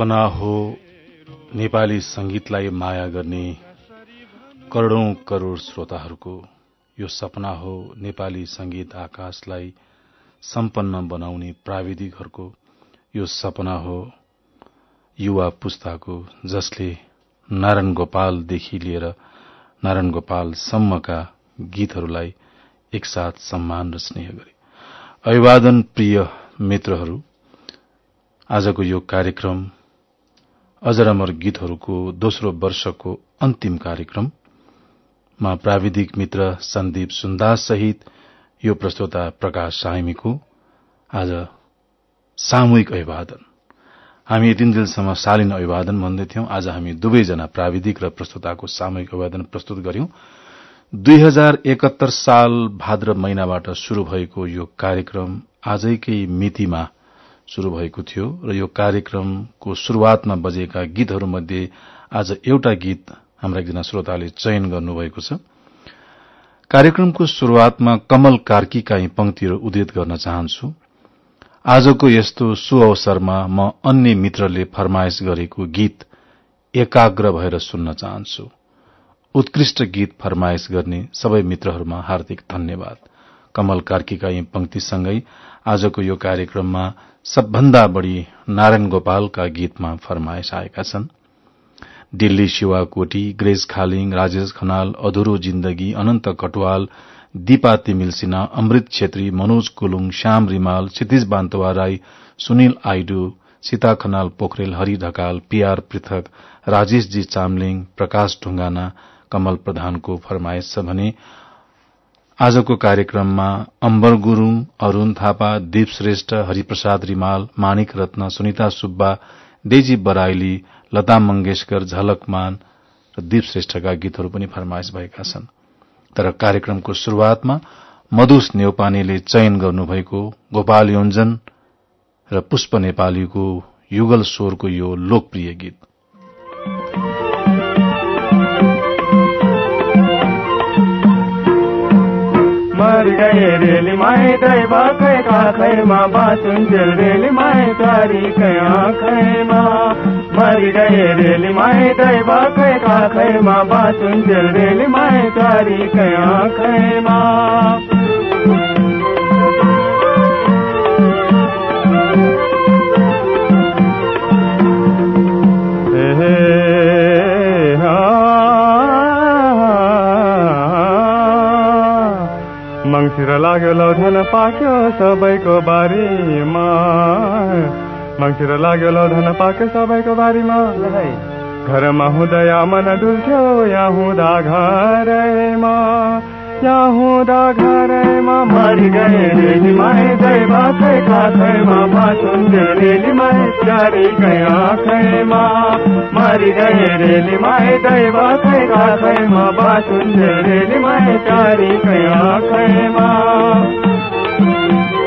सपना हो नेपाली संगीतलाई माया गर्ने करोड़ौं करोड़ श्रोताहरूको यो सपना हो नेपाली संगीत आकाशलाई सम्पन्न बनाउने प्राविधिकहरूको यो सपना हो युवा पुस्ताको जसले नारायण गोपालदेखि लिएर नारायण गोपालसम्मका गीतहरूलाई एकसाथ सम्मान र स्नेह गरे। अभिवादन प्रिय मित्रहरू आजको यो कार्यक्रम अजरमर गीतहरूको दोस्रो वर्षको अन्तिम कार्यक्रममा प्राविधिक मित्र सन्दीप सुन्दास सहित यो प्रस्तोता प्रकाश साइमीको आज सामूहिक अभिवादन। हामी तीन दिनसम्म शालीन अभिवादन भन्दैथ्यौं। आज हामी दुवैजना प्राविधिक र प्रस्तोताको सामूहिक अभिवादन प्रस्तुत गर्यौं। दुई हजार एकहत्तर साल भाद्र महिनाबाट शुरू भएको यो कार्यक्रम आजैकै मितिमा शुरू भएको थियो र यो कार्यक्रमको शुरूआतमा बजेका गीतहरूमध्ये आज एउटा गीत हाम्रा एकजना श्रोताले चयन गर्नुभएको छ। कार्यक्रमको शुरूआतमा कमल कार्कीका यी पंक्तिहरू उद्धित गर्न चाहन्छु। आजको यस्तो सुअवसरमा म अन्य मित्रले फरमाइश गरेको गीत एकाग्र भएर सुन्न चाहन्छु। उत्कृष्ट गीत फरमाइश गर्ने सबै मित्रहरूमा हार्दिक धन्यवाद। कमल कार्कीका यी पंक्तिसँगै आजको यो कार्यक्रममा सबभन्दा बढ़ी नारायण गोपालका गीतमा फरमाइश आएका छन्। दिल्ली शिवा कोटी ग्रेस खालिङ राजेश खनाल अधुरो जिन्दगी अनन्त कटवाल दीपा तिमिल सिन्हा अमृत छेत्री मनोज कुलुङ श्याम रिमाल क्षितिज बान्तवा राई सुनिल आइडु सीता खनाल पोखरेल हरि ढकाल पीआर पृथक राजेशजी चामलिङ प्रकाश ढुंगाना कमल प्रधानको फरमाइश छ भने आजको कार्यक्रममा अम्बर गुरूङ अरूण थापा दीप श्रेष्ठ हरिप्रसाद रिमाल माणिक रत्न सुनिता सुब्बा देजी बराइली लता मंगेशकर झलकमान र दीप श्रेष्ठका गीतहरू पनि फरमाइश भएका छन्। तर कार्यक्रमको शुरूआतमा मधुस नेौपानेले चयन गर्नुभएको गोपाल योन्जन र पुष्प नेपालीको युगल स्वरको यो लोकप्रिय गीत। गए रेली माए दैवा खै काखैमा बाँचुन्जेल रेली माए चारी कै मर गए रेली माए दैवा खै काखैमा बाँचुन्जेल रेली माए चारी कै आँखैमा मङ्सिर लाग्यो लौधन पाक्यो सबैको बारीमा। मङ्सिर लाग्यो लौधन पाक्यो सबैको बारीमा। घरमा हुँदा मन डुल्थ्यो यहाँ हुँदा घरैमा। हुँदा घरैमा मरि गए रेली माई जय बाखै काखैमा बाँचुन् रेली माई चारी गए आँखैमा मरि गए रेली माई बालक हुँदा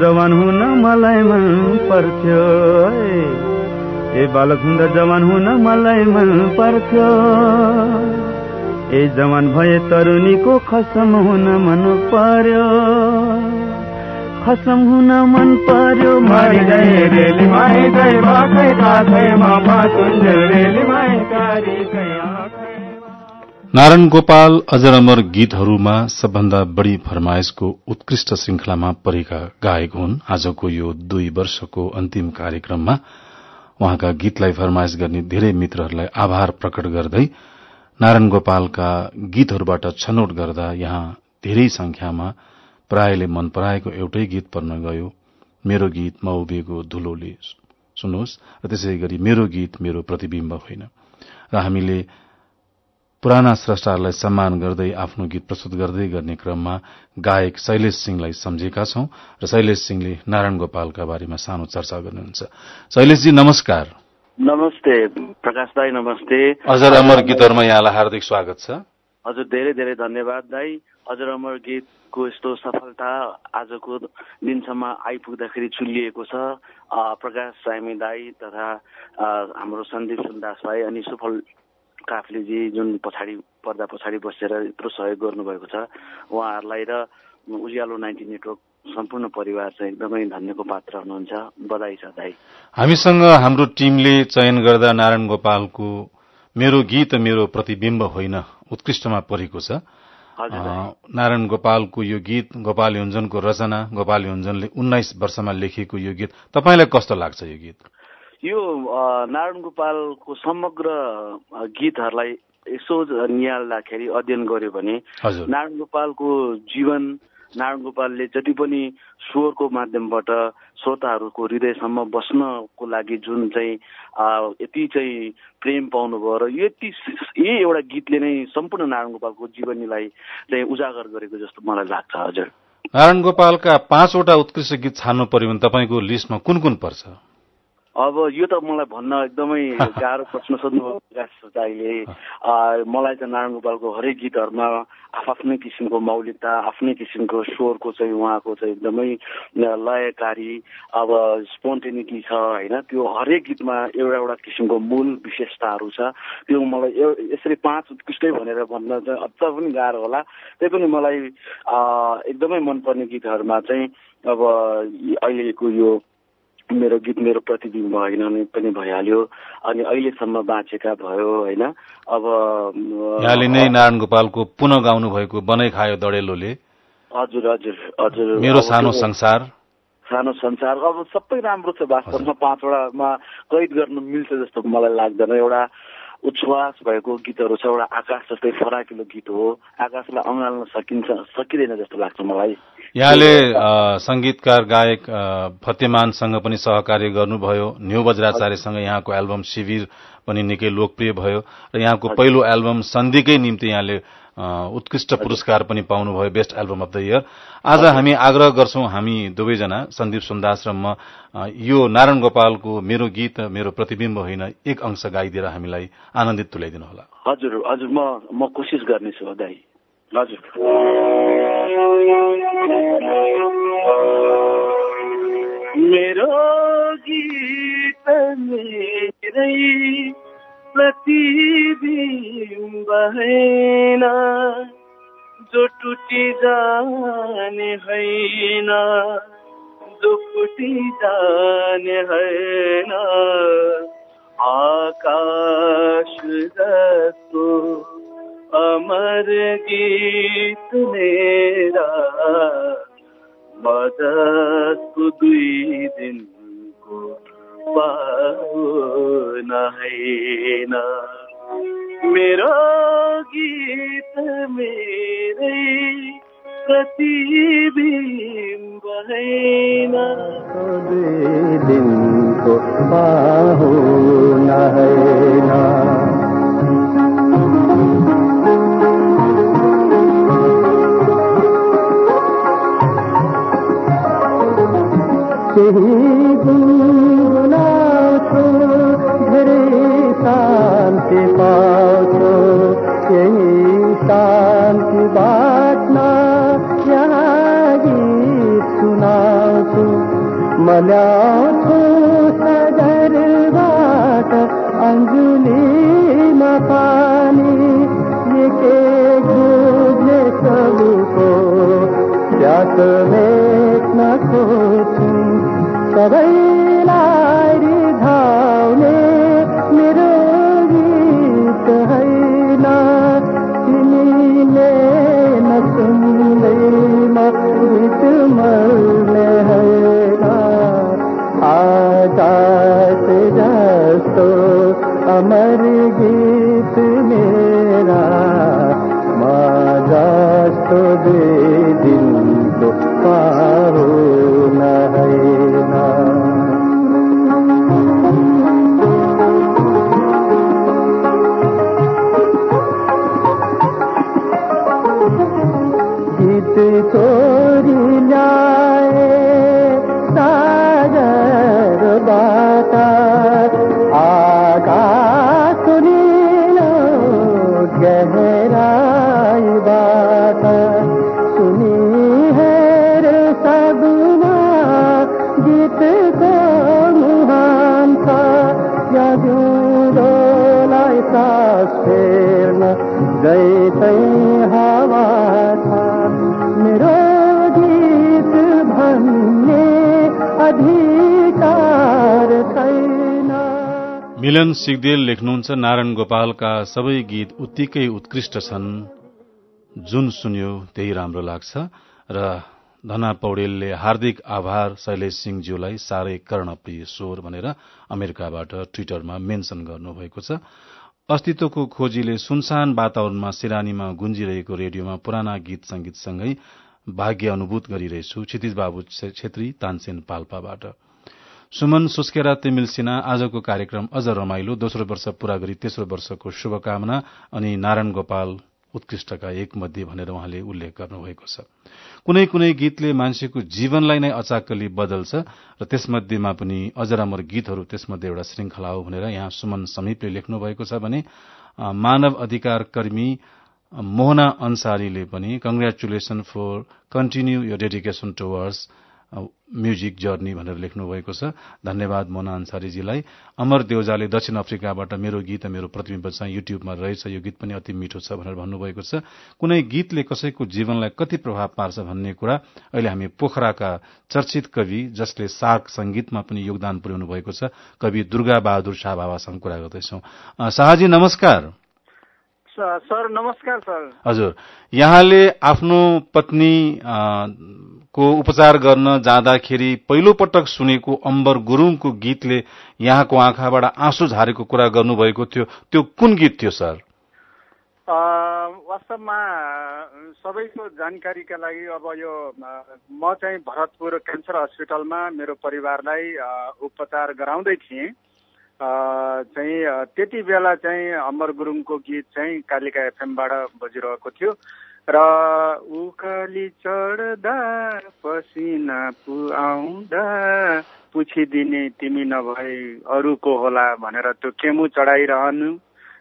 जवान हुन मलाई मन पर्थ्यो ए बालक हुँदा जवान हुन मलाई मन पर्थ्यो। ए जवान भए तरुणीको खसम हुन मन पर्यो। खसम हुन मन पर्यो रेली माइ नारायण गोपाल अजर अमर गीतहरूमा सबभन्दा बढ़ी फरमाइशको उत्कृष्ट श्रृंखलामा परेका गायक हुन्। आजको यो दुई वर्षको अन्तिम कार्यक्रममा उहाँका गीतलाई फरमाइश गर्ने धेरै मित्रहरूलाई आभार प्रकट गर्दै नारायण गोपालका गीतहरूबाट छनौट गर्दा यहाँ धेरै संख्यामा प्रायले मन पराएको एउटै गीत पर्न गयो। मेरो गीत म उभिएको धुलोले सुन्नुहोस्। र त्यसै गरी मेरो गीत मेरो प्रतिविम्ब होइन। र हामीले पुराना स्रष्टाहरूलाई सम्मान गर्दै आफ्नो गीत प्रस्तुत गर्दै गर्ने क्रममा गायक शैलेश सिंहलाई सम्झेका छौं र शैलेश सिंहले नारायण गोपालका बारेमा सानो चर्चा गर्नुहुन्छ। शैलेशजी नमस्कार। नमस्ते प्रकाश दाई नमस्ते। अजर अमर गीतहरूमा यहाँलाई हार्दिक स्वागत छ। हजुर धेरै धेरै धन्यवाद दाई। अजर अमर गीतको यस्तो सफलता आजको दिनसम्म आइपुग्दाखेरि चुलिएको छ। प्रकाश सामी दाई तथा हाम्रो सन्दीप सुन्दास भाइ अनि सुफल काफ्लेजी जुन पछाडि पर्दा पछाडि बसेर यत्रो सहयोग गर्नुभएको छ उहाँहरूलाई र उज्यालो नाइन्टी नेटवर्क सम्पूर्ण परिवार चाहिँ एकदमै धन्यको पात्र हुनुहुन्छ। बधाई छ दाई। हामीसँग हाम्रो टिमले चयन गर्दा नारायण गोपालको मेरो गीत मेरो प्रतिविम्ब होइन उत्कृष्टमा परेको छ। नारायण गोपालको यो गीत गोपाल योन्जनको रचना गोपाल योन्जनले उन्नाइस वर्षमा लेखिएको यो गीत तपाईँलाई कस्तो लाग्छ यो गीत? यो नारायण गोपालको समग्र गीतहरूलाई यसो निहाल्दाखेरि अध्ययन गर्यो भने नारायण गोपालको जीवन नारायण गोपालले जति पनि स्वरको माध्यमबाट श्रोताहरूको हृदयसम्म बस्नको लागि जुन चाहिँ यति चाहिँ प्रेम पाउनुभयो र यति यही एउटा गीतले नै सम्पूर्ण नारायण गोपालको जीवनीलाई चाहिँ उजागर गरेको जस्तो मलाई लाग्छ हजुर। नारायण गोपालका पाँचवटा उत्कृष्ट गीत छान्नु पर्यो भने तपाईँको लिस्टमा कुन कुन पर्छ? अब यो त मलाई भन्न एकदमै गाह्रो प्रश्न सोध्नुभयो दाईले मलाई चाहिँ नारायण गोपालको हरेक गीतहरूमा आफ्नै किसिमको मौलिकता आफ्नै किसिमको स्वरको चाहिँ उहाँको चाहिँ एकदमै लयकारी अब स्पोन्टेनिटी छ होइन? त्यो हरेक गीतमा एउटा एउटा किसिमको मूल विशेषताहरू छ। त्यो मलाई यसरी पाँच उत्कृष्टै भनेर भन्न चाहिँ अझ पनि गाह्रो होला। त्यही पनि मलाई एकदमै मनपर्ने गीतहरूमा चाहिँ अब अहिलेको यो मेरो गीत मेरो प्रतिबिम्ब होइन पनि भइहाल्यो। अनि अहिलेसम्म बाँचेका भयो होइन। अब यहाँले नै नारायण गोपालको पुनः गाउनु भएको बनाइ खायो दडेलोले। हजुर हजुर हजुर। मेरो सानो संसार। सानो संसार। अब सबै राम्रो छ वास्तवमा पाँचवटामा कैद गर्नु मिल्छ जस्तो मलाई लाग्दैन। एउटा उच्छ्वास भएको गीतहरू छ एउटा आकाश जस्तै फराकिलो गीत हो आकाशलाई अँगाल्न सकिन्छ सकिँदैन जस्तो लाग्छ मलाई यहाँले संगीतकार गायक फतेमानसँग पनि सहकार्य गर्नुभयो न्यू बज्राचार्यसँग यहाँको एल्बम शिविर पनि निकै लोकप्रिय भयो र यहाँको पहिलो एल्बम सन्धिकै निम्ति यहाँले उत्कृष्ट पुरस्कार पनि पाउनुभयो best album of the year. आज हामी आग्रह गर्छौं हामी दुवैजना सन्दीप सुन्दास र म यो नारायण गोपालको मेरो गीत मेरो प्रतिविम्ब होइन एक अंश गाइदिएर हामीलाई आनन्दित तुल्याइदिनु होला। हजुर हजुर म म कोसिस गर्नेछु दाई। हजुर। मेरो गीत मेरै प्रतिबिम्ब हैन जो टुटी जाने हैन जो फुटी जाने हैन आकाश जस्तो अमर गीत मेरा मदतको दुई दिनको पाउन हैन मेरो गीत मेरै प्रतिबिम्ब हैन दुई दिनको पाउन हैन। केही गुनासो শান্তি পাছো এই শান্তি বাটনা গীত সুনাছো मल्याथो सदरबाट अञ्जुलीमा पानी निके गुज्ने सबैको प्यास मेट्न खोज्छु सबै जस्तो फेर्न। छ मेरो गीत भन्ने अधिकार छैन मिलन सिगदेल लेख्नुहुन्छ नारायण गोपालका सबै गीत उत्तिकै उत्कृष्ट छन्। जुन सुन्यो त्यही राम्रो लाग्छ र धना पौडेलले हार्दिक आभार शैलेश सिंहज्यूलाई साह्रै कर्णप्रिय स्वर भनेर अमेरिकाबाट ट्विटरमा मेन्शन गर्नुभएको छ। अस्तित्वको खोजीले सुनसान वातावरणमा सिरानीमा गुन्जिरहेको रेडियोमा पुराना गीत संगीतसँगै भाग्य अनुभूत गरिरहेछु। क्षितिज बाबु छेत्री तानसेन पाल्पाबाट। सुमन सुस्केरा तिमिल सिन्हा आजको कार्यक्रम अझ रमाइलो। दोस्रो वर्ष पूरा गरी तेस्रो वर्षको शुभकामना अनि नारायण गोपाल उत्कृष्टका एक मध्ये भनेर उहाँले उल्लेख गर्नुभएको छ। कुनै कुनै गीतले मान्छेको जीवनलाई नै अचाकली बदल्छ र त्यसमध्येमा पनि अजरामर गीतहरू त्यसमध्ये एउटा श्रृंखला हो भनेर यहाँ सुमन समीपले लेख्नु भएको छ भने मानव अधिकार कर्मी मोहना अन्सारीले पनि कंग्रेचुलेसन फर कन्टिन्यू यो डेडिकेशन टुवर्ड्स म्युजिक जर्नी भनेर लेख्नु भएको छ। धन्यवाद मोना अन्सारीजीलाई। अमर देउजाले दक्षिण अफ्रिकाबाट मेरो गीत मेरो प्रतिबिम्ब चाहिँ युट्युबमा रहेछ। यो गीत पनि अति मिठो छ भनेर भन्नुभएको छ। कुनै गीतले कसैको जीवनलाई कति प्रभाव पार्छ भन्ने कुरा अहिले हामी पोखराका चर्चित कवि जसले सार्क संगीतमा पनि योगदान पुर्याउनु भएको छ कवि दुर्गा बहादुर शाह बाबासँग कुरा गर्दैछौ। शाहजी नमस्कार। सर नमस्कार सर। हजुर। यहाँले आफ्नो पत्नी को उपचार गर्न जाँदाखेरि पहिलो पटक सुनेको अम्बर गुरूङको गीतले यहाँको आँखाबाट आँसु झारेको कुरा गर्नुभएको थियो। त्यो कुन गीत थियो सर? वास्तवमा सबैको जानकारीका लागि अब यो म चाहिँ भरतपुर क्यान्सर हस्पिटलमा मेरो परिवारलाई उपचार गराउँदै थिएँ। चाहिँ त्यति बेला चाहिँ अमर गुरुङको गीत चाहिँ कालिका एफएमबाट बजिरहेको थियो। र उकाली चढ्दा पसिना पुआउँदा पुछिदिने तिमी नभए अरूको होला भनेर त्यो केमु चढाइरहनु।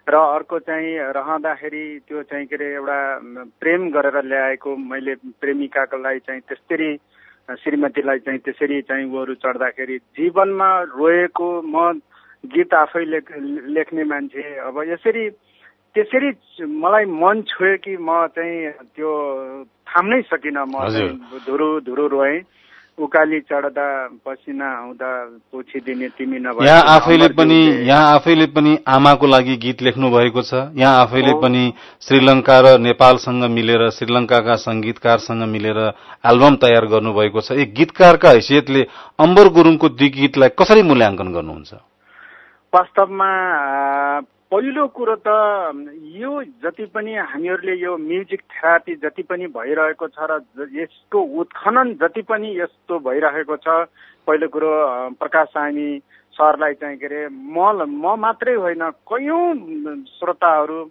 र अर्को चाहिँ रहँदाखेरि त्यो चाहिँ के अरे एउटा प्रेम गरेर ल्याएको मैले प्रेमिकाको लागि चाहिँ त्यसरी श्रीमतीलाई चाहिँ त्यसरी चाहिँ उहरू चढ्दाखेरि जीवनमा रोएको म गीत आफै लेख लेख्ने मान्छे। अब यसरी त्यसरी मलाई मन छोयो कि म चाहिँ त्यो थाम्नै सकिनँ म धुरु धुरु रोएँ। उकाली चढ्दा पसिना आउँदा पोछिदिने तिमी नभए यहाँ आफैले पनि यहाँ आफैले पनि आमाको लागि गीत लेख्नु भएको छ। यहाँ आफैले पनि श्रीलङ्का र नेपालसँग मिलेर श्रीलङ्काका संगीतकारसँग मिलेर एल्बम तयार गर्नुभएको छ। एक गीतकारका हैसियतले अम्बर गुरुङको दुई गीतलाई कसरी मूल्याङ्कन गर्नुहुन्छ? वास्तवमा पहिलो कुरो त यो जति पनि हामीहरूले यो म्युजिक थेरापी जति पनि भइरहेको छ र यसको उत्खनन जति पनि यस्तो भइरहेको छ पहिलो कुरो प्रकाश सामी सरलाई चाहिँ के अरे म म मात्रै होइन कयौँ श्रोताहरू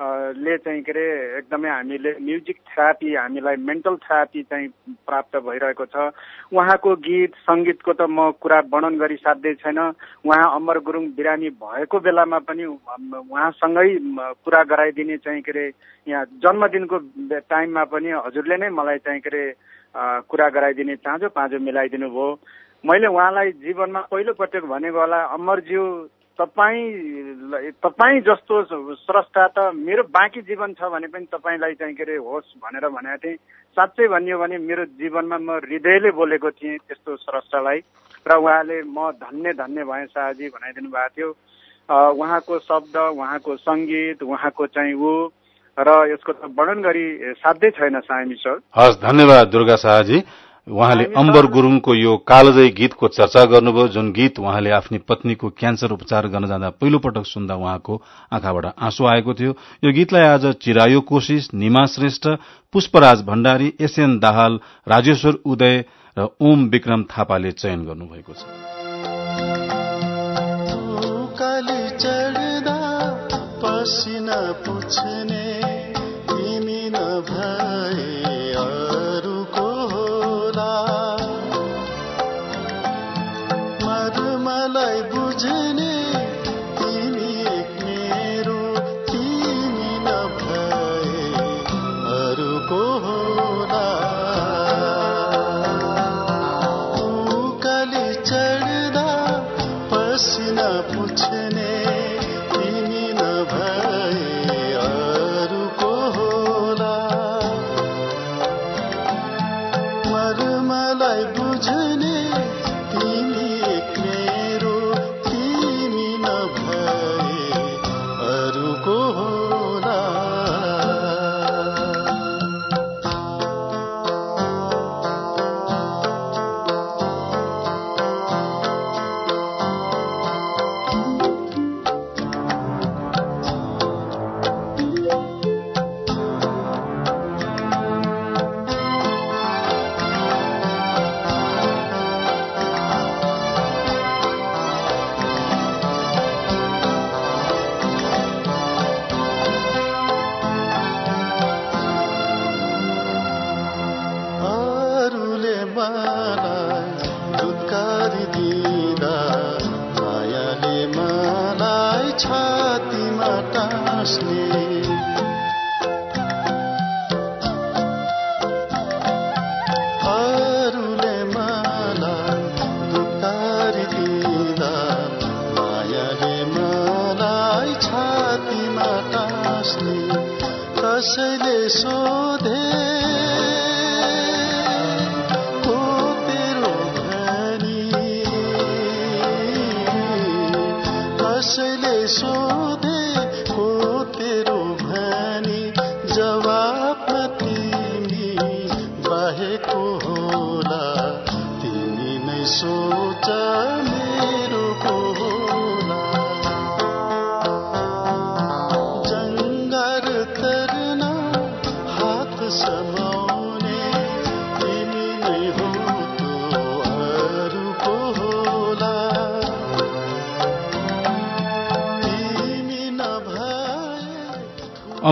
ले चाहिँ के अरे एकदमै हामीले म्युजिक थेरापी हामीलाई मेन्टल थेरापी चाहिँ प्राप्त भइरहेको छ। उहाँको गीत सङ्गीतको त म कुरा वर्णन गरी साध्यै छैन। उहाँ अमर गुरुङ बिरामी भएको बेलामा पनि उहाँसँगै कुरा गराइदिने चाहिँ के अरे यहाँ जन्मदिनको टाइममा पनि हजुरले नै मलाई चाहिँ के अरे कुरा गराइदिने चाँजो पाँजो मिलाइदिनु भयो मैले उहाँलाई जीवनमा पहिलोपटक भनेको होला अमरज्यू तपाईँ तपाईँ जस्तो स्रष्टा त मेरो बाँकी जीवन छ भने पनि तपाईँलाई चाहिँ के अरे होस् भनेर भनेको थिएँ। साँच्चै भनियो भने मेरो जीवनमा म हृदयले बोलेको थिएँ त्यस्तो स्रष्टालाई। र उहाँले म धन्य धन्य भएँ शाहजी भनाइदिनु भएको थियो। उहाँको शब्द उहाँको सङ्गीत उहाँको चाहिँ ऊ र यसको त वर्णन गरी साध्यै छैन सामी सर हस् धन्यवाद दुर्गा शाहजी। उहाँले अम्बर गुरूङको यो कालजय गीतको चर्चा गर्नुभयो जुन गीत उहाँले आफ्नी पत्नीको क्यान्सर उपचार गर्न जाँदा पहिलो पटक सुन्दा उहाँको आँखाबाट आँसु आएको थियो। यो गीतलाई आज चिरायो कोशिश निमा श्रेष्ठ पुष्पराज भण्डारी एसएन दाहाल राजेश्वर उदय र ओम विक्रम थापाले चयन गर्नुभएको छ। पसिना पुछ्ने तिमी नभए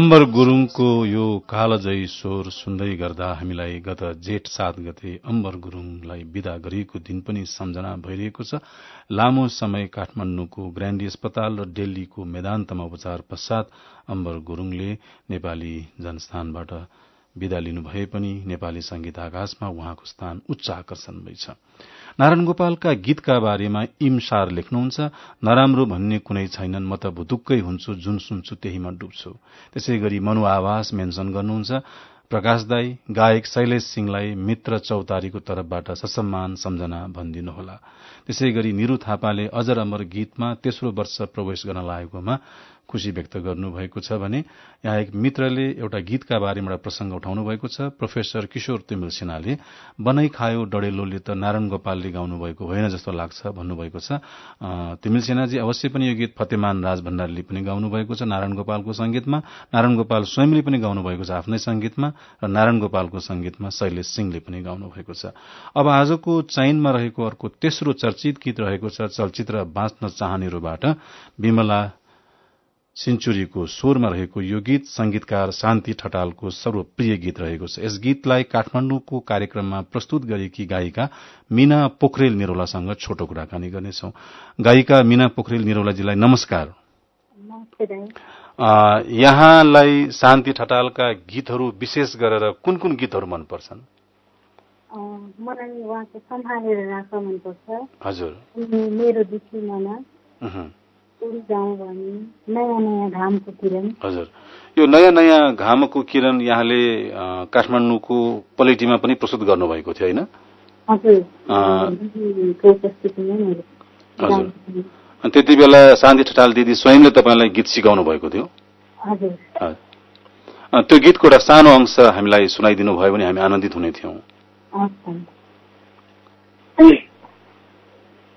अम्बर गुरूङको यो कालजयी स्वर सुन्दै गर्दा हामीलाई गत जेठ सात गते अम्बर गुरूङलाई विदा गरिएको दिन पनि सम्झना भइरहेको छ। लामो समय काठमाण्डुको ग्राण्डी अस्पताल र दिल्लीको मेदान्तमा उपचार पश्चात अम्बर गुरूङले नेपाली जनस्थानबाट विदा लिनु भए पनि नेपाली संगीत आकाशमा उहाँको स्थान उच्च आकर्षणमै छ नारायण गोपालका गीतका बारेमा इमसार लेख्नुहुन्छ नराम्रो भन्ने कुनै छैनन् म त भुतुक्कै हुन्छु जुन सुन्छु त्यहीमा डुब्छु। त्यसै गरी मनु आवास मेन्सन गर्नुहुन्छ प्रकाश दाई गायक शैलेश सिंहलाई मित्र चौतारीको तर्फबाट ससम्मान सम्झना भनिदिनुहोला। त्यसै गरी निरू थापाले अजर अमर गीतमा तेस्रो वर्ष प्रवेश गर्न लागेकोमा खुशी व्यक्त गर्नुभएको छ भने यहाँ एक मित्रले एउटा गीतका बारेमा एउटा प्रसंग उठाउनु भएको छ। प्रोफेसर किशोर तिमिल सिन्हाले बनाई खायो डडेलोले त नारायण गोपालले गाउनु भएको होइन जस्तो लाग्छ भन्नुभएको छ। तिमिल सिन्हाजी अवश्य पनि यो गीत फतेमान राज भण्डारीले पनि गाउनु भएको छ। नारायण गोपालको संगीतमा नारायण गोपाल स्वयंले पनि गाउनु भएको छ आफ्नै संगीतमा र नारायण गोपालको संगीतमा शैलेश सिंहले पनि गाउनु भएको छ। अब आजको चयनमा रहेको अर्को तेस्रो चर्चित गीत रहेको छ चलचित्र बाँच्न चाहनेहरूबाट विमला सेन्चुरीको स्वरमा रहेको यो गीत संगीतकार शान्ति ठटालको सर्वप्रिय गीत रहेको छ। यस गीतलाई काठमाण्डुको कार्यक्रममा प्रस्तुत गरेकी गायिका मीना पोखरेल निरौलासँग छोटो कुराकानी गर्नेछौ। गायिका मीना पोखरेल निरौलाजीलाई नमस्कार। यहाँलाई शान्ति ठटालका गीतहरू विशेष गरेर कुन कुन गीतहरू मनपर्छन्? मलाई उहाँको सम्हालेर राख मनपर्छ। हजुर। मेरो हजुर। यो नयाँ नयाँ घामको किरण यहाँले काठमाडौँको पलेटीमा पनि प्रस्तुत गर्नुभएको थियो होइन? हजुर। त्यति बेला शान्ति ठटाल दिदी स्वयंले तपाईँलाई गीत सिकाउनु भएको थियो। त्यो गीतको एउटा सानो अंश हामीलाई सुनाइदिनु भयो भने हामी आनन्दित हुने थियौँ।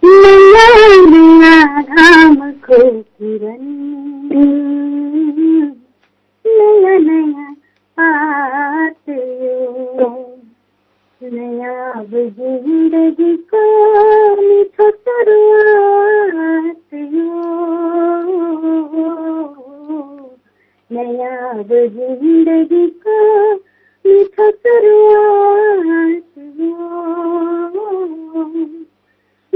नयाँ नयाँ घामको किरण नयाँ नयाँ पात यो नयाँ अब जिन्दगीको मिठो सुरुवात यो नयाँ अब जिन्दगीको मिठो सुरुवात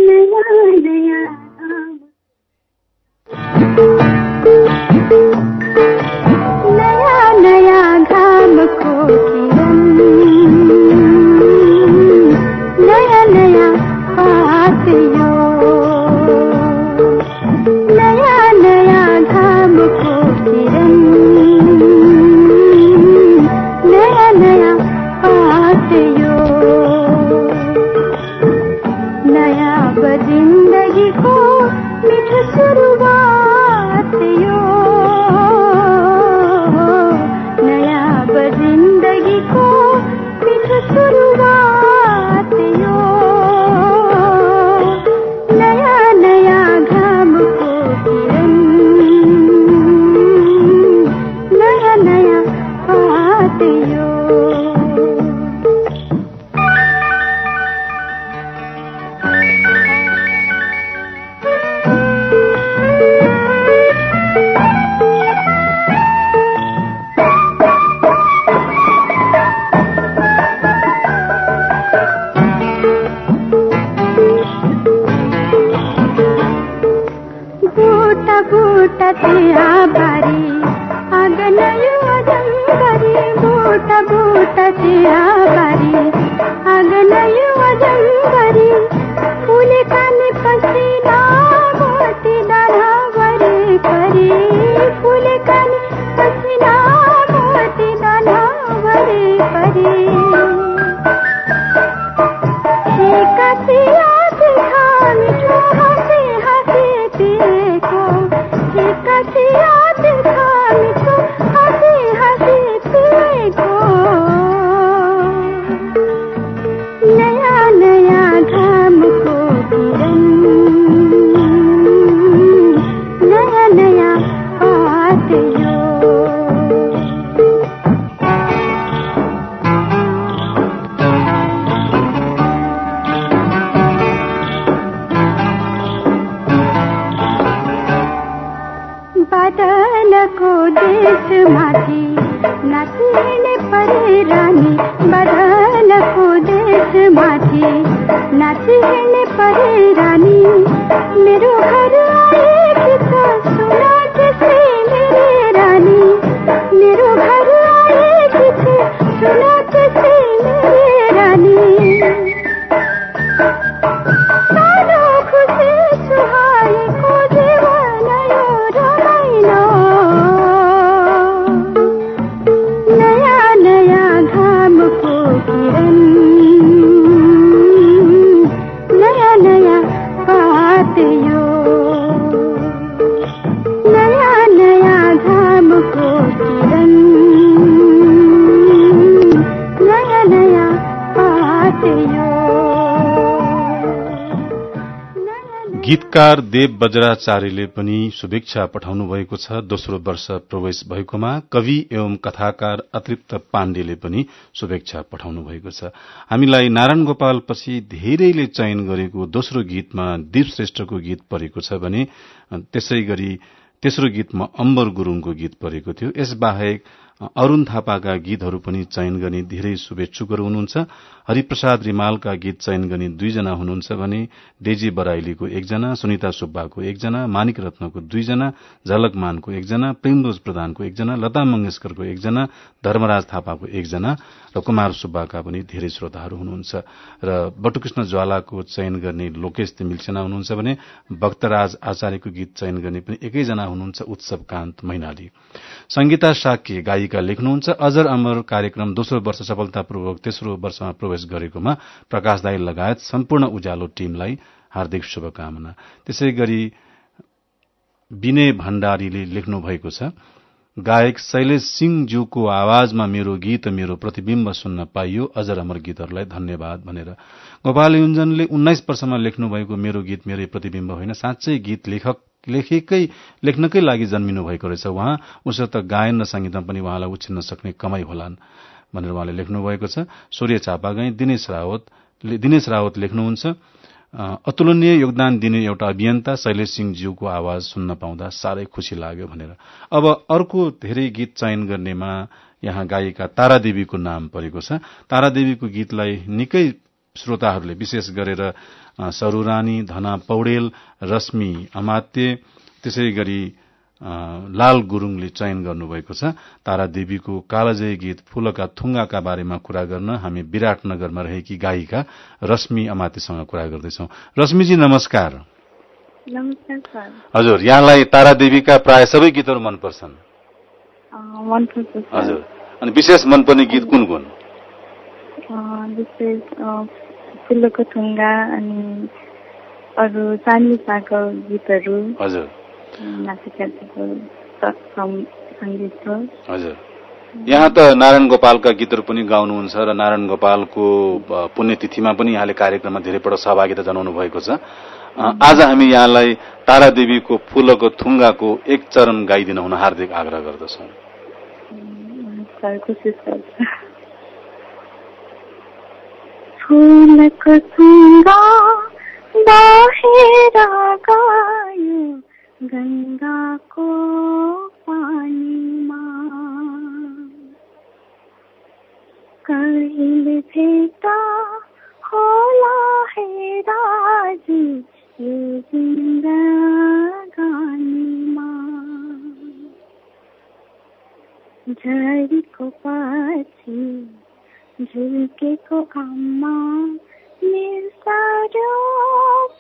यो गीतकार देव बज्राचार्यले पनि शुभेच्छा पठाउनु भएको छ। दोस्रो वर्ष प्रवेश भएकोमा कवि एवं कथाकार अतृप्त पाण्डेले पनि शुभेच्छा पठाउनु भएको छ। हामीलाई नारायण गोपाल पछि धेरैले चयन गरेको दोस्रो गीतमा दीप श्रेष्ठको गीत परेको छ भने त्यसै गरी तेस्रो गीतमा अम्बर गुरूङको गीत परेको थियो। यसबाहेक अरूण थापाका गीतहरू पनि चयन गर्ने धेरै शुभेच्छुकहरू हुनुहुन्छ। हरिप्रसाद रिमालका गीत चयन गर्ने दुईजना हुनुहुन्छ भने डेजी बराइलीको एकजना सुनिता सुब्बाको एकजना मानिक रत्नको दुईजना झलकमानको एकजना प्रेमदोज प्रधानको एकजना लता मंगेशकरको एकजना धर्मराज थापाको एकजना। र कुमार सुब्बाका पनि धेरै श्रोताहरू हुनुहुन्छ। र बटुकृष्ण ज्वालाको चयन गर्ने लोकेश तिमिलसेना हुनुहुन्छ भने भक्तराज आचार्यको गीत चयन गर्ने पनि एकैजना हुनुहुन्छ उत्सवकान्त मैनाली। संगीता साक्य गायिका लेख्नुहुन्छ। अजर अमर कार्यक्रम दोस्रो वर्ष सफलतापूर्वक तेस्रो वर्षमा प्रवेश गरेकोमा प्रकाश दाई लगायत सम्पूर्ण उज्यालो टीमलाई हार्दिक शुभकामना। त्यसै गरी विनय भण्डारीले लेख्नु भएको छ। गायक शैलेश सिंहज्यूको आवाजमा मेरो गीत मेरो प्रतिविम्ब सुन्न पाइयो। अजर अमर गीतहरूलाई धन्यवाद भनेर गोपाल युञ्जनले उन्नाइस वर्षमा लेख्नु भएको मेरो गीत मेरै प्रतिविम्ब होइन। साँच्चै गीत लेखक लेखेकै लेख्नकै लागि जन्मिनु भएको रहेछ उहाँ। उसो त गायन र संगीतमा पनि उहाँलाई उछिन्न सक्ने कमाई होलान् भनेर उहाँले लेख्नु भएको छ। सूर्य चापागाई दिनेश रावत दिनेश रावत लेख्नुहुन्छ। अतुलनीय योगदान दिने एउटा अभियन्ता शैलेश सिंहज्यूको आवाज सुन्न पाउँदा साह्रै खुशी लाग्यो भनेर। अब अर्को धेरै गीत चयन गर्नेमा यहाँ गायिका तारादेवीको नाम परेको छ। तारादेवीको गीतलाई निकै श्रोताहरूले विशेष गरेर सरूरानी धना पौडेल रश्मि अमात्य त्यसै गरी लाल गुरूङले चयन गर्नुभएको छ। तारादेवीको कालजय गीत फूलका थुङ्गाका बारेमा कुरा गर्न हामी विराटनगरमा रहेकी गायिका रश्मि अमातेसँग कुरा गर्दैछौ। रश्मिजी नमस्कार। हजुर यहाँलाई तारादेवीका प्राय सबै गीतहरू मनपर्छन्। हजुर अनि विशेष मनपर्ने गीत कुन कुन? फुलको थुङ्गा अनि अरू चाँदी साको गीतहरू। हजुर। हजुर। यहाँ त नारायण गोपालका गीतहरू पनि गाउनुहुन्छ र नारायण गोपालको पुण्यतिथिमा पनि यहाँले कार्यक्रममा धेरैपल्ट सहभागिता जनाउनु भएको छ। आज हामी यहाँलाई तारादेवीको फूलको थुङ्गाको एक चरण गाइदिन हुन हार्दिक आग्रह गर्दछौ। फूलको थुङ्गा बाहिर गयो। गङ्गाको पानीमा कहिले भेटा होला हे राजु यो जिन्दगानीमा झरीको पछि झुल्केको घाममा निर्सारो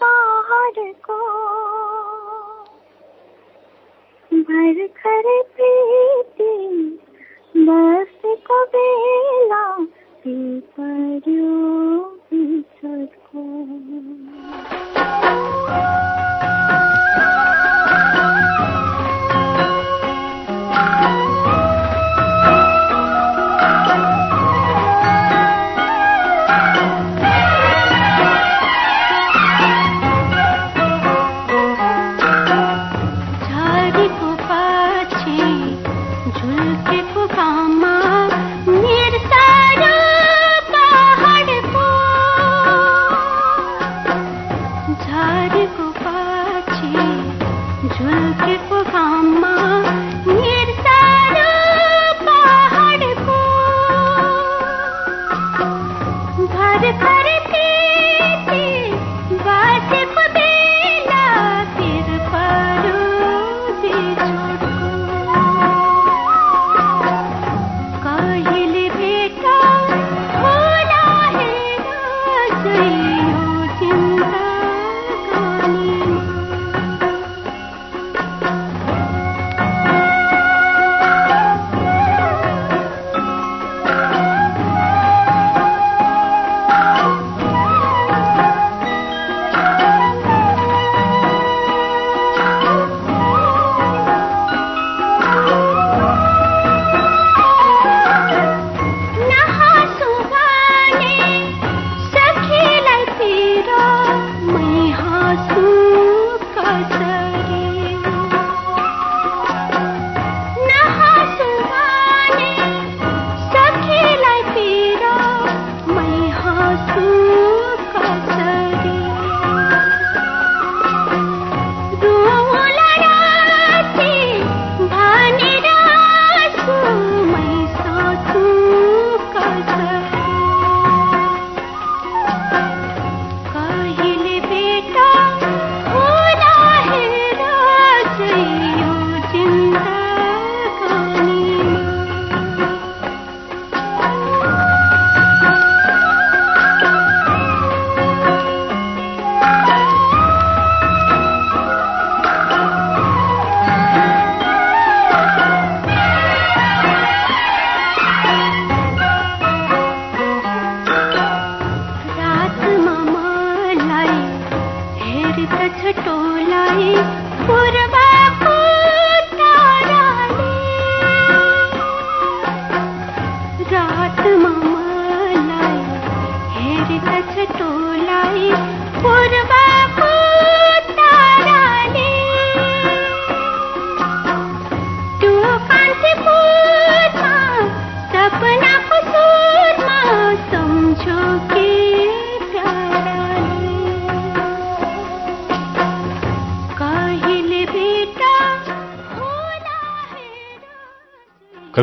पहाडको भर्खर प्रीति बसेको बेला पर्यो बिछोडको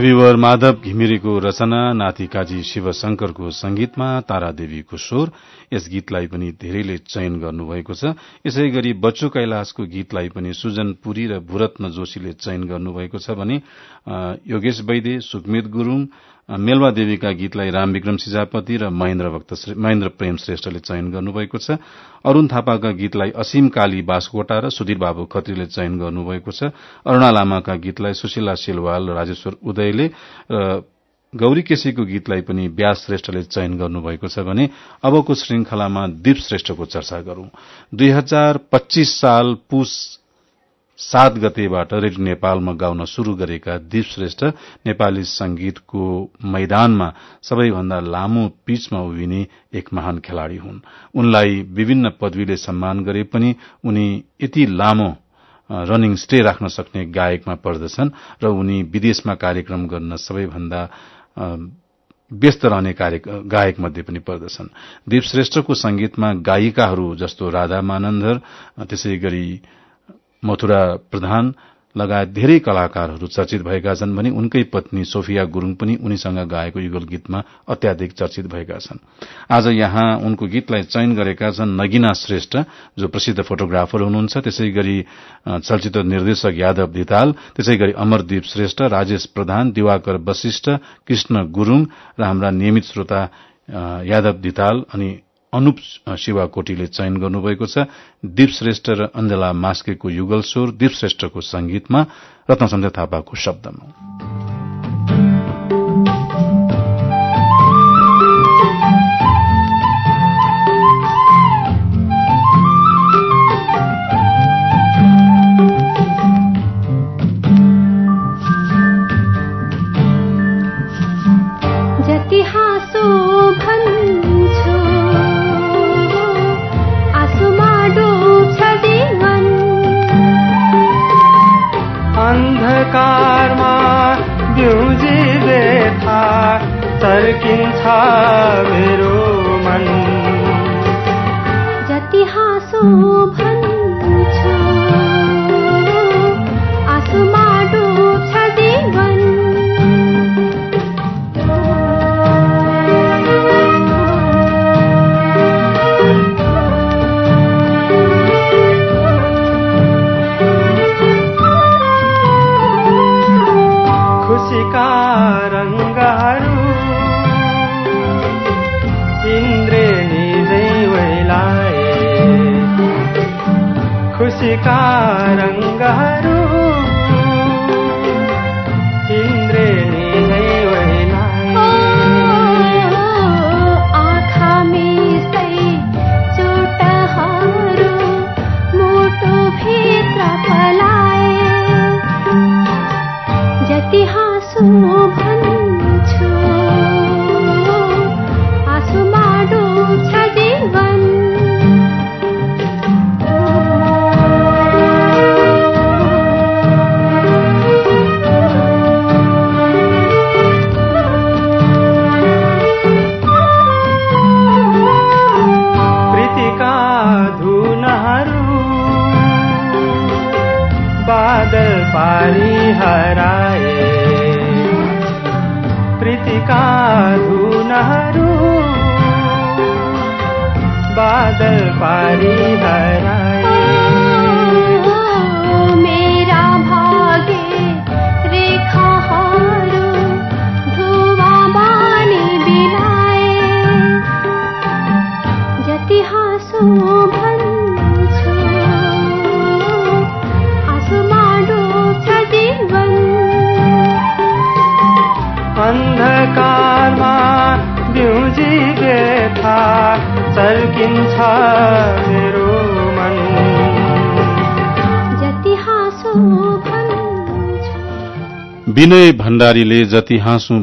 कविवर माधव घिमिरेको रचना नाति काजी शिवशंकरको संगीतमा तारादेवीको स्वर यस गीतलाई पनि धेरैले चयन गर्नुभएको छ। यसै गरी बच्चु कैलाशको गीतलाई पनि सुजन पुरी र भूरत्न जोशीले चयन गर्नुभएको छ भने योगेश वैद्य सुकमित गुरूङ मेलवा देवीका गीतलाई रामविक्रम सिजापति र महेन्द्र भक्त महेन्द्र प्रेम श्रेष्ठले चयन गर्नुभएको छ। अरूण थापाका गीतलाई असीम काली बासकोटा र सुधीर बाबु खत्रीले चयन गर्नुभएको छ। अरूणा लामाका गीतलाई सुशीला सिलवाल राजेश्वर उदयले र गौरी केसीको गीतलाई पनि व्यास श्रेष्ठले चयन गर्नुभएको छ भने अबको श्रृंखलामा दीप श्रेष्ठको चर्चा गरौं। दुई हजार पच्चीस साल पुस सात गतेबाट रेडियो नेपालमा गाउन शुरू गरेका दीप श्रेष्ठ नेपाली संगीतको मैदानमा सबैभन्दा लामो पीचमा उभिने एक महान खेलाड़ी हुन्। उनलाई विभिन्न पदवीले सम्मान गरे पनि उनी यति लामो रनिङ स्टे राख्न सक्ने गायकमा पर्दछन् र उनी विदेशमा कार्यक्रम गर्न सबैभन्दा व्यस्त रहने गायक मध्ये पनि पर्दछन्। दीप श्रेष्ठको संगीतमा गायिकाहरू जस्तो राधा मानन्धर त्यसै गरी मथुरा प्रधान लगायत धेरै कलाकारहरू चर्चित भएका छन् भने उनकै पत्नी सोफिया गुरूङ पनि उनीसँग गाएको युगल गीतमा अत्याधिक चर्चित भएका छन्। आज यहाँ उनको गीतलाई चयन गरेका छन् नगिना श्रेष्ठ जो प्रसिद्ध फोटोग्राफर हुनुहुन्छ। त्यसै गरी चलचित्र निर्देशक यादव धिताल त्यसै गरी अमरदीप श्रेष्ठ राजेश प्रधान दिवाकर वशिष्ठ कृष्ण गुरूङ र हाम्रा नियमित श्रोता यादव धिताल अनि अनुप शिवाकोटीले चयन गर्नुभएको छ। दीप श्रेष्ठ र अञ्जला मास्केको युगल स्वर दीप श्रेष्ठको संगीतमा रत्नचन्द्र थापाको शब्दमा। विनय भण्डारीले जति हाँसु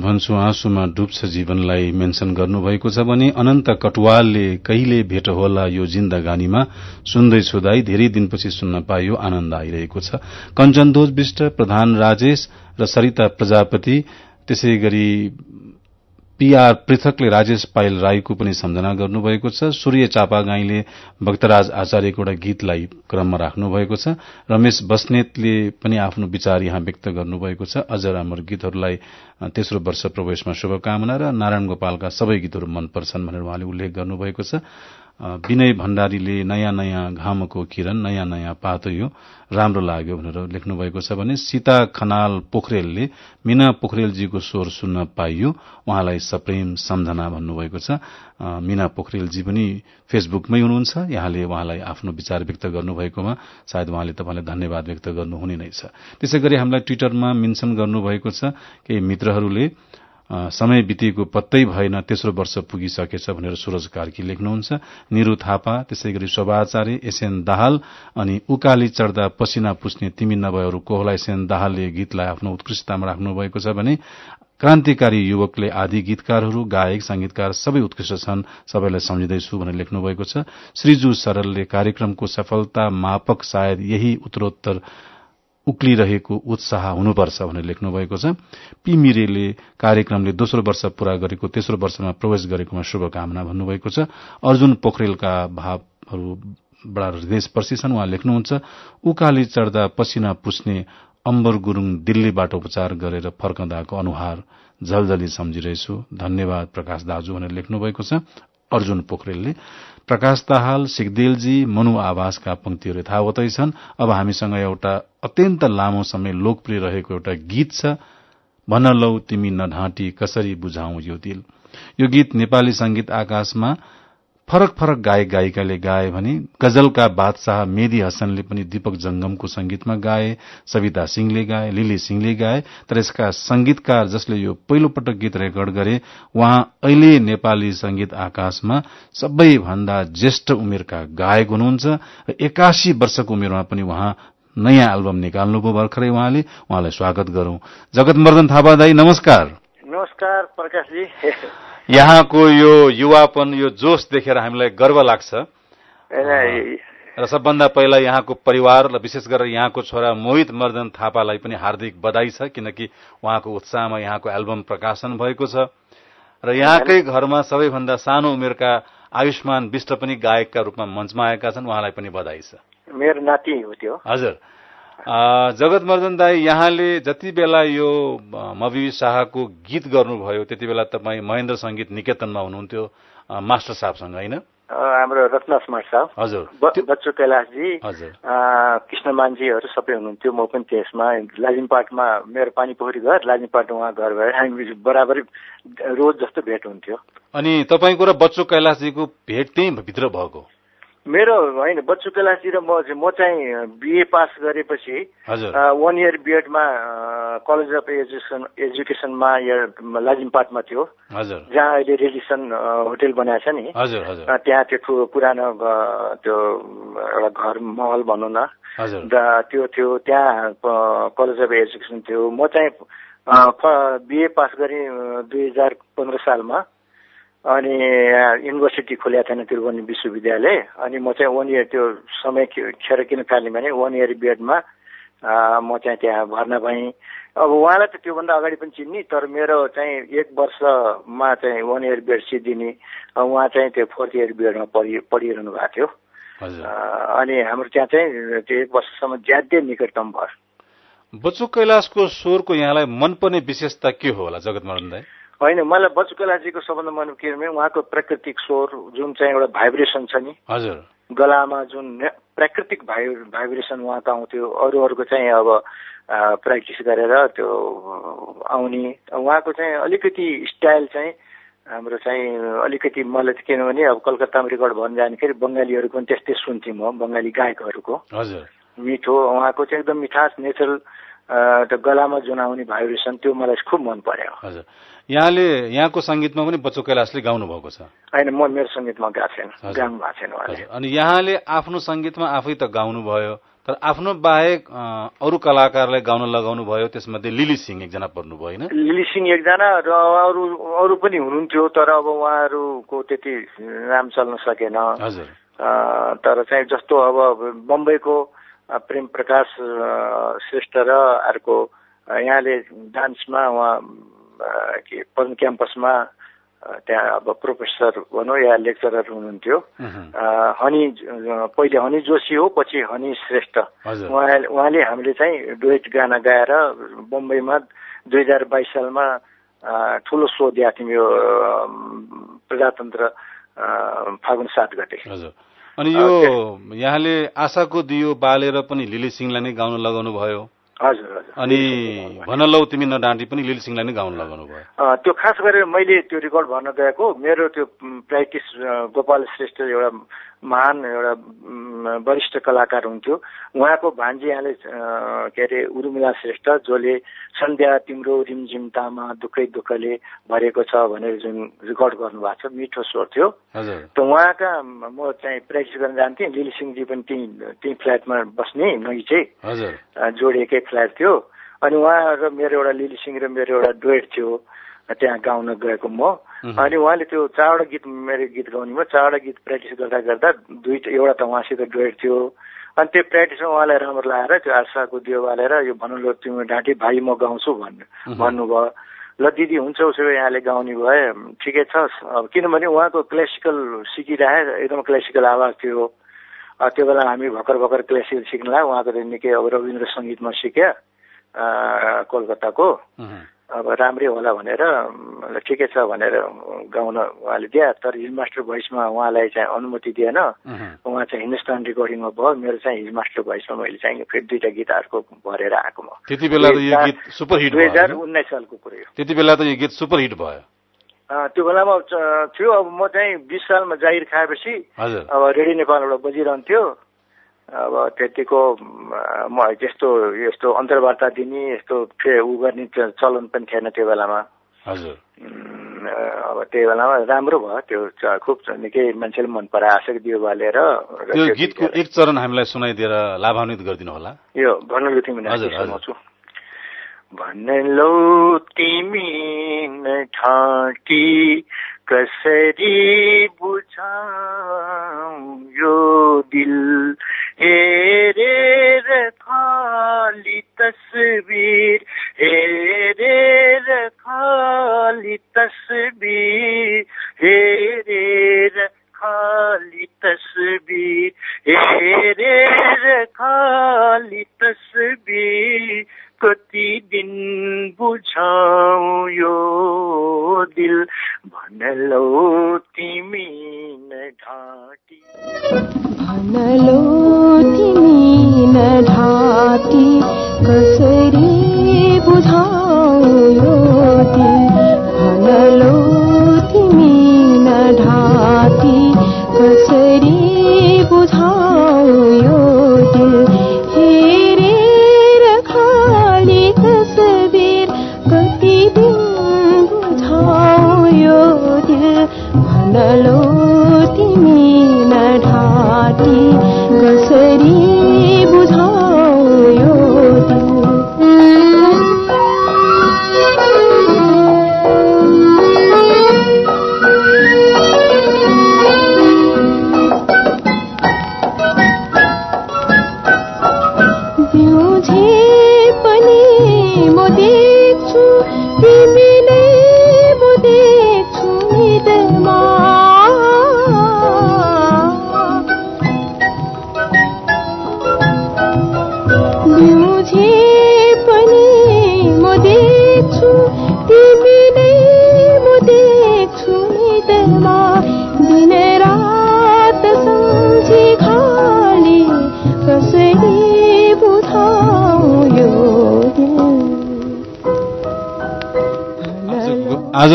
भन्छु आँसुमा डुब्छ जीवनलाई मेन्शन गर्नुभएको छ भने अनन्त कटुवालले कहिले भेट होला यो जिन्दगानीमा? सुन्दैछु दाई धेरै दिनपछि सुन्न पाइयो आनन्द आइरहेको छ। कञ्चनध्वज विष्ट प्रधान राजेश र सरिता प्रजापति त्यसै गरी पीआर पृथकले राजेश पायल राईको पनि सम्झना गर्नुभएको छ। सूर्य चापागाईले भक्तराज आचार्यको एउटा गीतलाई क्रममा राख्नु भएको छ रमेश बस्नेतले पनि आफ्नो विचार यहाँ व्यक्त गर्नुभएको छ। अझ राम्रो गीतहरूलाई तेस्रो वर्ष प्रवेशमा शुभकामना र नारायण गोपालका सबै गीतहरू मनपर्छन् भनेर उहाँले उल्लेख गर्नुभएको छ। विनय भण्डारीले नयाँ नयाँ घामको किरण नयाँ नयाँ पातो यो राम्रो लाग्यो भनेर लेख्नु भएको छ भने सीता खनाल पोखरेलले मीना पोखरेलजीको स्वर सुन्न पाइयो। उहाँलाई सप्रेम सम्झना भन्नुभएको छ। मीना पोखरेलजी पनि फेसबुकमै हुनुहुन्छ। यहाँले उहाँलाई आफ्नो विचार व्यक्त गर्नुभएकोमा सायद उहाँले तपाईँलाई धन्यवाद व्यक्त गर्नुहुने नै छ। त्यसै गरी हामीलाई ट्विटरमा मेन्सन गर्नुभएको छ केही मित्रहरूले समय बितेको पत्तै भएन तेस्रो वर्ष पुगिसकेछ भनेर सुरज कार्की लेख्नुहुन्छ। निरू थापा त्यसै गरी शोभाचार्य एसएन दाहाल अनि उकाली चढ्दा पसिना पुस्ने तिमी नभएहरू कोहला एसएन दाहालले गीतलाई आफ्नो उत्कृष्टतामा राख्नु भएको छ भने क्रान्तिकारी युवकले आदि गीतकारहरू गायक संगीतकार सबै उत्कृष्ट छन् सबैलाई सम्झिँदैछु भनेर लेख्नु भएको छ। श्रीजु सरलले कार्यक्रमको सफलता मापक सायद यही उत्तरोत्तर उक्लिरहेको उत्साह हुनुपर्छ भनेर लेख्नु भएको छ। पी मिरेले कार्यक्रमले दोस्रो वर्ष पूरा गरेको तेस्रो वर्षमा प्रवेश गरेकोमा शुभकामना भन्नुभएको छ। अर्जुन पोखरेलका भावहरू बडा हृदयस्पर्शी छन्। उहाँ लेख्नुहुन्छ उकाली चढ्दा पसिना पुस्ने अम्बर गुरूङ दिल्लीबाट उपचार गरेर फर्कँदाको अनुहार झलझली सम्झिरहेछु। धन्यवाद प्रकाश दाजु भनेर लेख्नु भएको छ। अर्जुन पोखरेलले प्रकाश दाहाल सिगदेलजी मनु आवासका पंक्तिहरू यथावतै छन्। अब हामीसँग एउटा अत्यन्त लामो समय लोकप्रिय रहेको एउटा गीत छ भन लौ तिमी नढाँटी कसरी बुझाउ यो दिल? यो गीत नेपाली संगीत आकाशमा फरक फरक गायक गायिकाले गाए भने गजलका बादशाह मेदी हसनले पनि दीपक जंगमको संगीतमा गाए सविता सिंहले गाए लिली सिंहले गाए तर यसका संगीतकार जसले यो पहिलो पटक गीत रेकर्ड गरे उहाँ अहिले नेपाली संगीत आकाशमा सबैभन्दा ज्येष्ठ उमेरका गायक हुनुहुन्छ र एकासी वर्षको उमेरमा पनि उहाँ नयाँ एल्बम निकाल्नुभयो भर्खरै उहाँले उहाँलाई स्वागत गरौं। जगत मर्दन थापा दाई नमस्कार। नमस्कार प्रकाशजी। यहाँको यो युवापन यो जोश देखेर हामीलाई गर्व लाग्छ। र सबभन्दा पहिला यहाँको परिवार र विशेष गरेर यहाँको छोरा मोहित मर्दन थापालाई पनि हार्दिक बधाई छ किनकि उहाँको उत्साहमा यहाँको एल्बम प्रकाशन भएको छ। र यहाँकै घरमा सबैभन्दा सानो उमेरका आयुष्मान विष्ट पनि गायकका रूपमा मञ्चमा आएका छन् उहाँलाई पनि बधाई छ। मेरो नाति हो त्यो। हजुर। जगत मर्दन दाई यहाँले जति बेला यो मवि शाहको गीत गर्नुभयो त्यति बेला तपाईँ महेन्द्र संगीत निकेतनमा हुनुहुन्थ्यो मास्टर साहबसँग होइन? हाम्रो रत्न स्मार्ट साहब। हजुर। बच्चु कैलाशजी। हजुर। कृष्ण मान्छेहरू सबै हुनुहुन्थ्यो म पनि त्यसमा। लाजिमपाटमा मेरो पानी पोखरी घर लाजिमपाट उहाँ घर भएर हामी बराबरी रोज जस्तो भेट हुन्थ्यो। अनि तपाईँको र बच्चु कैलाशजीको भेट त्यही भित्र भएको? मेरो होइन बच्चु कैलाशजी र म म चाहिँ बिए पास गरेपछि वान इयर बिएडमा कलेज अफ एजुकेसन एजुकेसनमा लाजिमपाटमा थियो। जहाँ अहिले रेडिसन होटेल बनाएको छ नि। त्यहाँ त्यो पुरानो त्यो एउटा घर महल भनौँ न। त्यो थियो त्यहाँ कलेज अफ एजुकेसन थियो। म चाहिँ बिए पास गरेँ दुई हजार पन्ध्र सालमा। अनि युनिभर्सिटी खोलेको थिएन त्रिभुवन विश्वविद्यालय। अनि म चाहिँ वान इयर त्यो समय खेर किन थालेँ भने वान इयर बिएडमा म चाहिँ त्यहाँ भर्ना भएँ। अब उहाँलाई त त्योभन्दा अगाडि पनि चिन्ने तर मेरो चाहिँ एक वर्षमा चाहिँ वान इयर बिएड सिद्धिने उहाँ चाहिँ त्यो फोर्थ इयर बिएडमा पढि पढिरहनु भएको थियो। अनि हाम्रो त्यहाँ चाहिँ त्यो एक वर्षसम्म ज्यादै निकटतम भयो। बच्चु कैलाशको स्वरको यहाँलाई मनपर्ने विशेषता के हो होला जगत मरण दाई? होइन मलाई बच्चु कैलाशजीको सबभन्दा मन के उहाँको प्राकृतिक स्वर जुन चाहिँ एउटा भाइब्रेसन छ नि हजुर। गलामा जुन प्राकृतिक भाइ भाइब्रेसन उहाँको आउँथ्यो अरू अरूको चाहिँ अब प्र्याक्टिस गरेर त्यो आउने उहाँको चाहिँ अलिकति स्टाइल चाहिँ हाम्रो चाहिँ अलिकति मलाई चाहिँ किनभने अब कलकत्तामा रेकर्ड भन्न जाँदाखेरि बङ्गालीहरूको पनि त्यस्तै सुन्थेँ म बङ्गाली गायकहरूको। हजुर। मिठो उहाँको चाहिँ एकदम मिठास नेचुरल त्यो गलामा जुन आउने भाइब्रेसन त्यो मलाई खुब मन पर्यो। हजुर। यहाँले यहाँको संगीतमा पनि बच्चो कैलाशले गाउनु भएको छ? होइन म मेरो सङ्गीतमा गएको छैन गाउनु भएको छैन उहाँले अनि यहाँले आफ्नो संगीतमा आफै त गाउनु भयो तर आफ्नो बाहेक अरू कलाकारलाई गाउन लगाउनु भयो त्यसमध्ये लिली सिंह एकजना पर्नुभयो होइन? लिली सिंह एकजना र अरू अरू पनि हुनुहुन्थ्यो तर अब उहाँहरूको त्यति नाम चल्न सकेन। हजुर। तर चाहिँ जस्तो अब बम्बईको प्रेम प्रकाश श्रेष्ठ र अर्को यहाँले डान्समा उहाँ के पद्म क्याम्पसमा त्यहाँ अब प्रोफेसर भनौँ या लेक्चरर हुनुहुन्थ्यो। हनी पहिले हनी जोशी हो पछि हनी श्रेष्ठ। उहाँ उहाँले हामीले चाहिँ डुएट गाना गाएर बम्बईमा दुई हजार बाइस सालमा ठुलो सो दिएको थियौँ यो प्रजातन्त्र फागुन सात गते। अनि यो यहाँले आशाको दियो बालेर पनि लिली सिंहलाई नै गाउन लगाउनु भयो। हजुर हजुर। अनि भन लौ तिमी नडाँटी पनि लिल सिंहलाई नै गाउन लगाउनु भयो। त्यो खास गरेर मैले त्यो रेकर्ड भन्न गएको मेरो त्यो प्र्याक्टिस गोपाल श्रेष्ठ एउटा महान एउटा वरिष्ठ कलाकार हुन्थ्यो। उहाँको भान्जी यहाँले के अरे उर्मिला श्रेष्ठ जसले सन्ध्या तिम्रो रिमझिम तामा दुःखै दुःखले भरेको छ भनेर जुन रेकर्ड गर्नुभएको छ मिठो स्वर थियो। त उहाँका म चाहिँ प्र्याक्टिस गर्न जान्थेँ। लिली सिंहजी पनि त्यहीँ त्यहीँ फ्ल्याटमा बस्ने नगिचै जोडिएकै फ्ल्याट थियो। अनि उहाँ र मेरो एउटा लिली सिंह र मेरो एउटा डुएट थियो। त्यहाँ गाउन गएको म। अनि उहाँले त्यो चारवटा गीत मेरो गीत गाउने भयो। चारवटा गीत प्र्याक्टिस गर्दा गर्दा दुईवटा एउटा त उहाँसित डुएट थियो। अनि त्यो प्र्याक्टिसमा उहाँलाई राम्रो लागेर त्यो आशाको दियो बालेर यो भन्नु ल तिम्रो ढाँटी भाइ म गाउँछु भन्नु भन्नुभयो। ल दिदी हुन्छ उसो यहाँले गाउने भए। ठिकै छ। अब किनभने उहाँको क्लासिकल सिकिरहे एकदम क्लासिकल आवाज थियो। त्यो बेला हामी भर्खर भर्खर क्लासिकल सिक्नलाई उहाँको निकै अब रविन्द्र सङ्गीतमा सिक्यो कोलकाताको अब राम्रै होला भनेर ठिकै छ भनेर गाउन उहाँले दिए तर हिल मास्टर भोइसमा उहाँलाई चाहिँ अनुमति दिएन। उहाँ चाहिँ हिन्दुस्तान रेकर्डिङमा भयो। मेरो चाहिँ हिल मास्टर भोइसमा मैले चाहिँ फेरि दुईवटा गीत अर्को भरेर आएको म। त्यति बेला त यो गीत सुपर हिट दुई हजार उन्नाइस सालको कुरो त्यति बेला त यो गीत सुपर हिट भयो। त्यो बेलामा थियो। अब म चाहिँ बिस सालमा जागिर खाएपछि अब रेडियो नेपालबाट बजिरहन्थ्यो। अब त्यतिको म त्यस्तो यस्तो अन्तर्वार्ता दिने यस्तो ऊ गर्ने चलन पनि थिएन त्यो बेलामा। हजुर। अब त्यो बेलामा राम्रो भयो त्यो खुब निकै मान्छेले मन पराए आशक दियो बालेर। त्यो गीतको एक चरण हामीलाई सुनाइदिएर लाभान्वित गरिदिनु होला। यो भन्नु तिमी सुनाउँछु भन्नौ तिमी ठाटी कसरी बुझाऊ यो दिल? It is.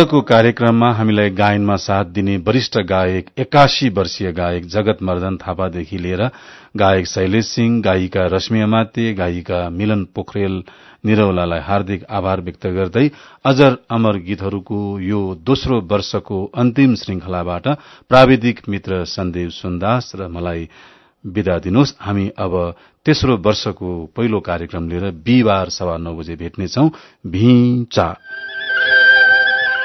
आजको कार्यक्रममा हामीलाई गायनमा साथ दिने वरिष्ठ गायक एकासी वर्षीय गायक जगत मर्दन थापादेखि लिएर गायक शैलेश सिंह गायिका रश्मि अमाते गायिका मिलन पोखरेल निरौलालाई हार्दिक आभार व्यक्त गर्दै अजर अमर गीतहरूको यो दोस्रो वर्षको अन्तिम श्रृंखलाबाट प्राविधिक मित्र सन्देव सुन्दास र मलाई विदा दिनुहोस्। हामी अब तेस्रो वर्षको पहिलो कार्यक्रम लिएर बिहिबार सवा नौ बजे भेट्नेछौ।